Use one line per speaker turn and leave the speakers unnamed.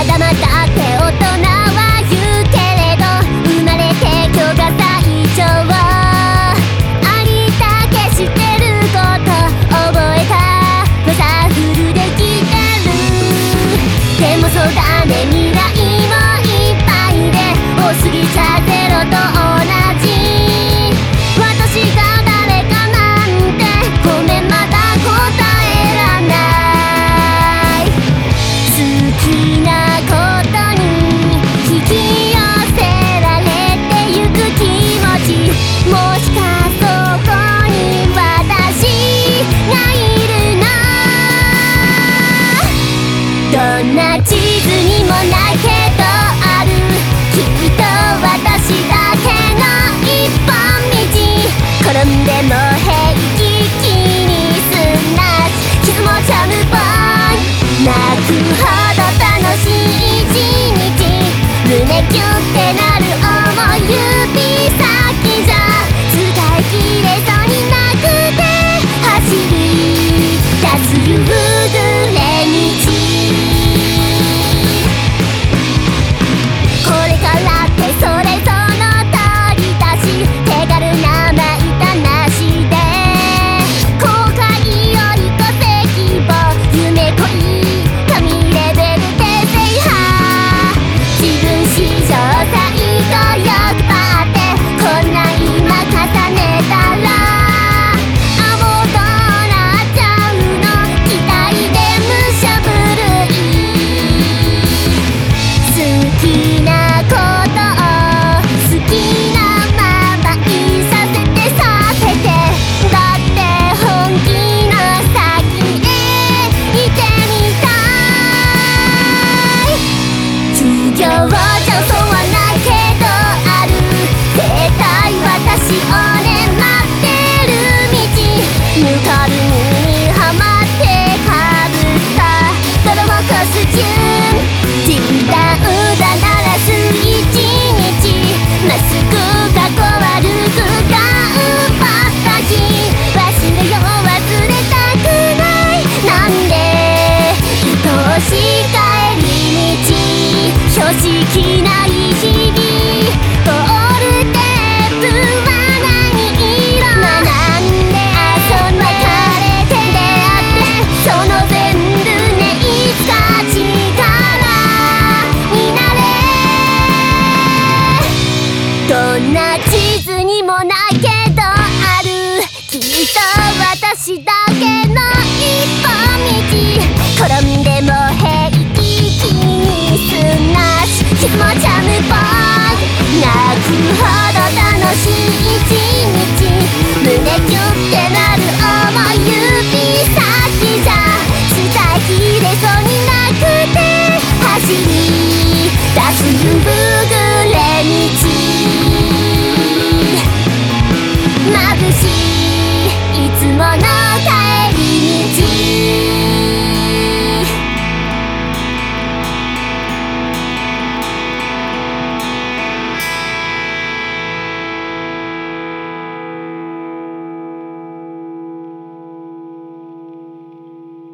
まだまだって大人どんな地図にもないけどあるきっと私だけの一本道転んでも平気気にすんな傷もちャムボー泣くほど楽しいどんな地図にもないけどあるきっと私だけの一本道転んでも平気気にすなし傷もジャムボーイ泣くほど